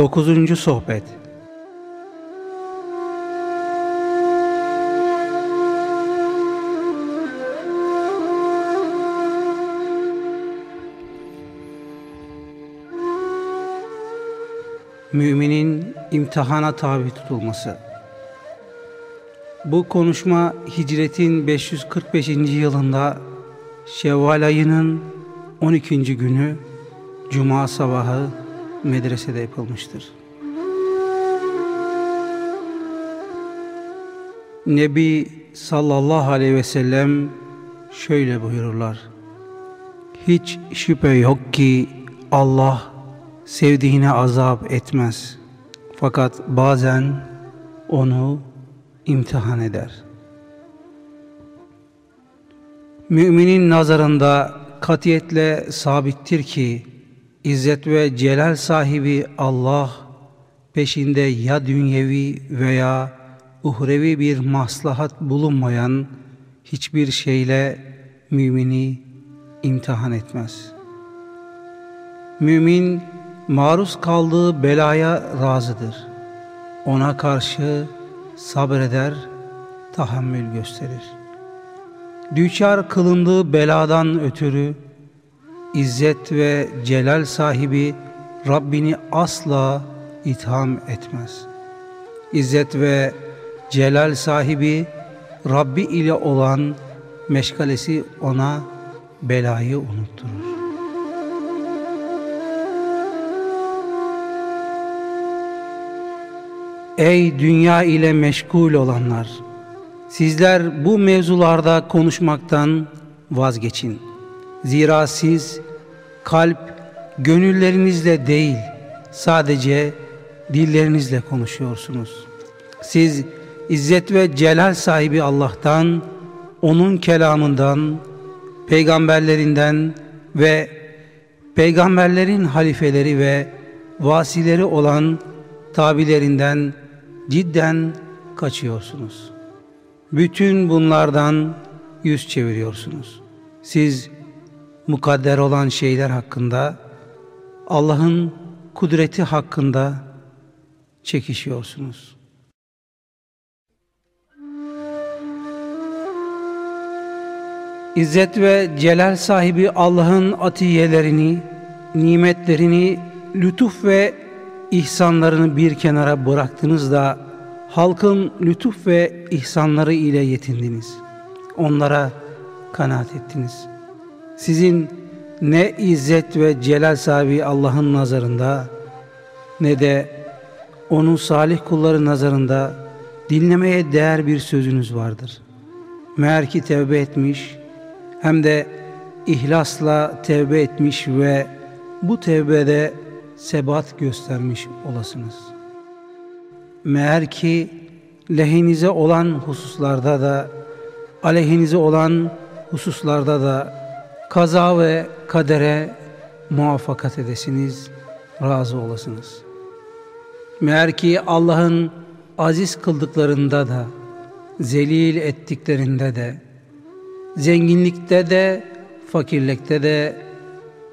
Dokuzuncu Sohbet Müminin imtihana tabi tutulması Bu konuşma hicretin 545. yılında Şevval ayının 12. günü Cuma sabahı medresede yapılmıştır. Nebi sallallahu aleyhi ve sellem şöyle buyururlar. Hiç şüphe yok ki Allah sevdiğine azap etmez. Fakat bazen onu imtihan eder. Müminin nazarında katiyetle sabittir ki İzzet ve celal sahibi Allah peşinde ya dünyevi veya uhrevi bir maslahat bulunmayan hiçbir şeyle mümini imtihan etmez. Mümin maruz kaldığı belaya razıdır. Ona karşı sabreder, tahammül gösterir. Düçar kılındığı beladan ötürü İzzet ve celal sahibi Rabbini asla itham etmez. İzzet ve celal sahibi Rabbi ile olan meşgalesi ona belayı unutturur. Ey dünya ile meşgul olanlar! Sizler bu mevzularda konuşmaktan vazgeçin. Zira siz kalp gönüllerinizle değil sadece dillerinizle konuşuyorsunuz. Siz İzzet ve Celal sahibi Allah'tan, onun kelamından, peygamberlerinden ve peygamberlerin halifeleri ve vasileri olan tabilerinden cidden kaçıyorsunuz. Bütün bunlardan yüz çeviriyorsunuz. Siz mukadder olan şeyler hakkında, Allah'ın kudreti hakkında çekişiyorsunuz. İzzet ve celal sahibi Allah'ın atiyelerini, nimetlerini, lütuf ve ihsanlarını bir kenara bıraktınız da halkın lütuf ve ihsanları ile yetindiniz. Onlara kanaat ettiniz. Sizin ne izzet ve celal sahibi Allah'ın nazarında ne de onun salih kulları nazarında dinlemeye değer bir sözünüz vardır. Meğer ki tevbe etmiş hem de ihlasla tevbe etmiş ve bu tevbede sebat göstermiş olasınız. Meğer ki lehinize olan hususlarda da aleyhinize olan hususlarda da kaza ve kadere muvaffakat edesiniz, razı olasınız. Meğer ki Allah'ın aziz kıldıklarında da, zelil ettiklerinde de, zenginlikte de, fakirlikte de,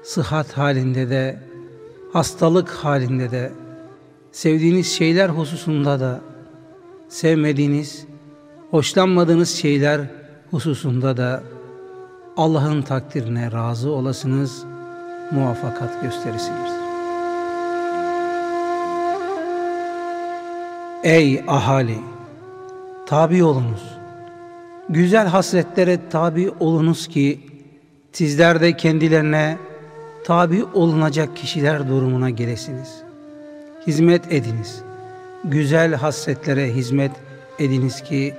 sıhhat halinde de, hastalık halinde de, sevdiğiniz şeyler hususunda da, sevmediğiniz, hoşlanmadığınız şeyler hususunda da Allah'ın takdirine razı olasınız, muvaffakat gösterisiniz. Ey ahali! Tabi olunuz. Güzel hasretlere tabi olunuz ki sizler de kendilerine tabi olunacak kişiler durumuna gelesiniz. Hizmet ediniz. Güzel hasretlere hizmet ediniz ki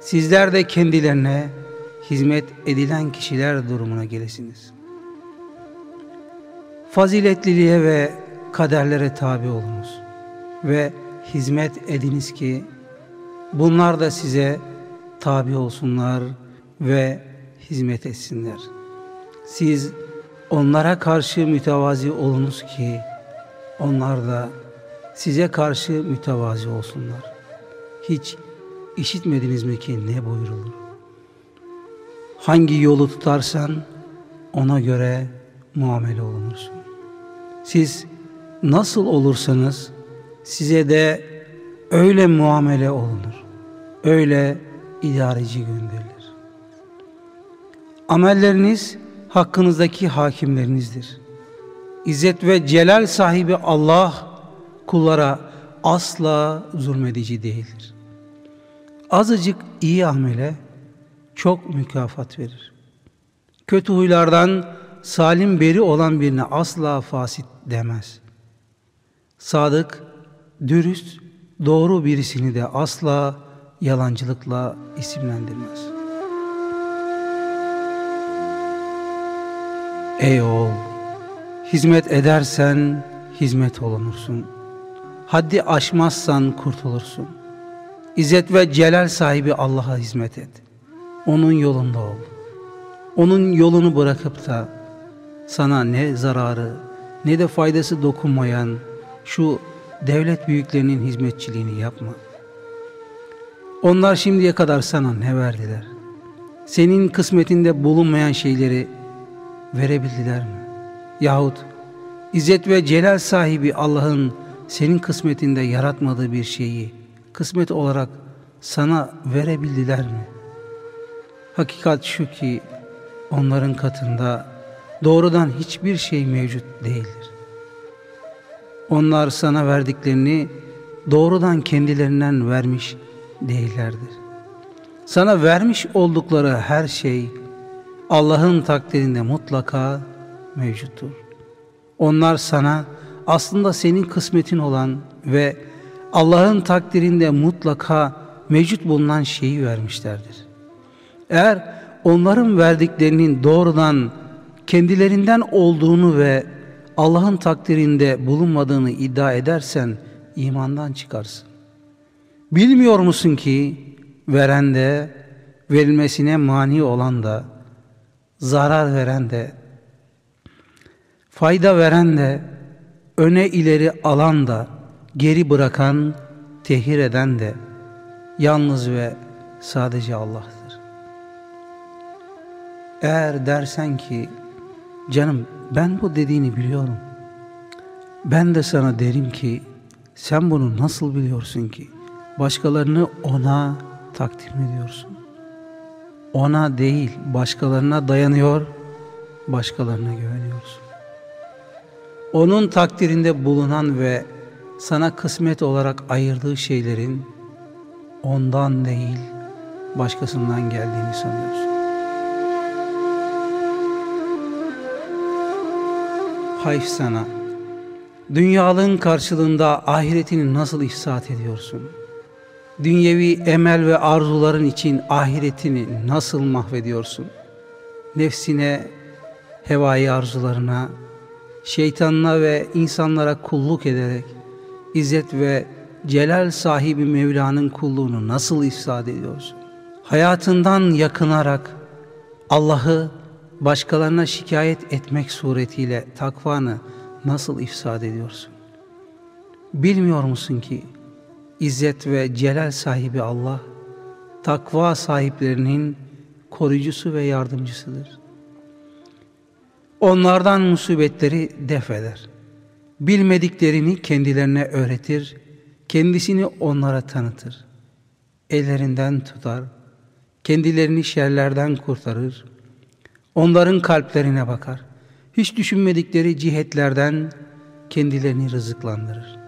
sizler de kendilerine hizmet edilen kişiler durumuna gelesiniz. Faziletliliğe ve kaderlere tabi olunuz ve hizmet ediniz ki bunlar da size tabi olsunlar ve hizmet etsinler. Siz onlara karşı mütevazi olunuz ki onlar da size karşı mütevazi olsunlar. Hiç işitmediniz mi ki ne buyurulur? Hangi yolu tutarsan ona göre muamele olunursun. Siz nasıl olursanız size de öyle muamele olunur. Öyle idareci gönderilir. Amelleriniz hakkınızdaki hakimlerinizdir. İzzet ve celal sahibi Allah kullara asla zulmedici değildir. Azıcık iyi amele çok mükafat verir. Kötü huylardan salim beri olan birine asla fasit demez. Sadık, dürüst, doğru birisini de asla yalancılıkla isimlendirmez. Ey oğul! Hizmet edersen hizmet olunursun. Haddi aşmazsan kurtulursun. İzzet ve celal sahibi Allah'a hizmet et. Onun yolunda ol. Onun yolunu bırakıp da sana ne zararı ne de faydası dokunmayan şu devlet büyüklerinin hizmetçiliğini yapma. Onlar şimdiye kadar sana ne verdiler? Senin kısmetinde bulunmayan şeyleri verebildiler mi? Yahut İzzet ve celal sahibi Allah'ın senin kısmetinde yaratmadığı bir şeyi kısmet olarak sana verebildiler mi? Hakikat şu ki onların katında doğrudan hiçbir şey mevcut değildir. Onlar sana verdiklerini doğrudan kendilerinden vermiş değillerdir. Sana vermiş oldukları her şey Allah'ın takdirinde mutlaka mevcuttur. Onlar sana aslında senin kısmetin olan ve Allah'ın takdirinde mutlaka mevcut bulunan şeyi vermişlerdir. Eğer onların verdiklerinin doğrudan kendilerinden olduğunu ve Allah'ın takdirinde bulunmadığını iddia edersen imandan çıkarsın. Bilmiyor musun ki veren de verilmesine mani olan da zarar veren de fayda veren de öne ileri alan da geri bırakan tehir eden de yalnız ve sadece Allah'tır. Eğer dersen ki canım ben bu dediğini biliyorum. Ben de sana derim ki sen bunu nasıl biliyorsun ki? Başkalarını ona takdim ediyorsun. Ona değil başkalarına dayanıyor, başkalarına güveniyorsun. Onun takdirinde bulunan ve sana kısmet olarak ayırdığı şeylerin ondan değil başkasından geldiğini sanıyorsun. Hayf sana. Dünyalığın karşılığında ahiretini nasıl ihsat ediyorsun? Dünyevi emel ve arzuların için ahiretini nasıl mahvediyorsun? Nefsine, hevai arzularına, şeytanına ve insanlara kulluk ederek İzzet ve celal sahibi Mevla'nın kulluğunu nasıl ifsad ediyorsun? Hayatından yakınarak Allah'ı başkalarına şikayet etmek suretiyle takvanı nasıl ifsad ediyorsun? Bilmiyor musun ki İzzet ve celal sahibi Allah takva sahiplerinin koruyucusu ve yardımcısıdır. Onlardan musibetleri def eder. Bilmediklerini kendilerine öğretir, kendisini onlara tanıtır. Ellerinden tutar, kendilerini şerlerden kurtarır, onların kalplerine bakar. Hiç düşünmedikleri cihetlerden kendilerini rızıklandırır.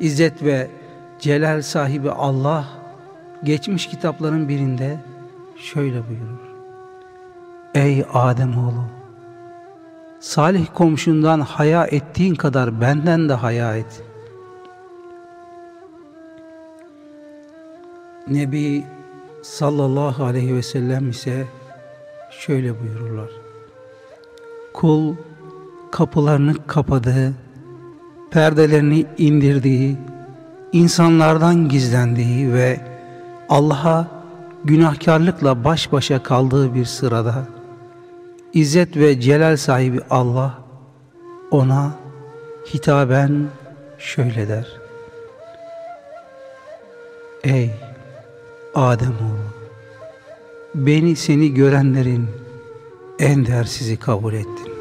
İzzet ve celal sahibi Allah geçmiş kitapların birinde şöyle buyurur. Ey Ademoğlu! Salih komşundan haya ettiğin kadar benden de haya et. Nebi sallallahu aleyhi ve sellem ise şöyle buyururlar. Kul kapılarını kapadığı, perdelerini indirdiği, insanlardan gizlendiği ve Allah'a günahkarlıkla baş başa kaldığı bir sırada İzzet ve celal sahibi Allah ona hitaben şöyle der. Ey Ademoğlu beni seni görenlerin en değersizi kabul ettin.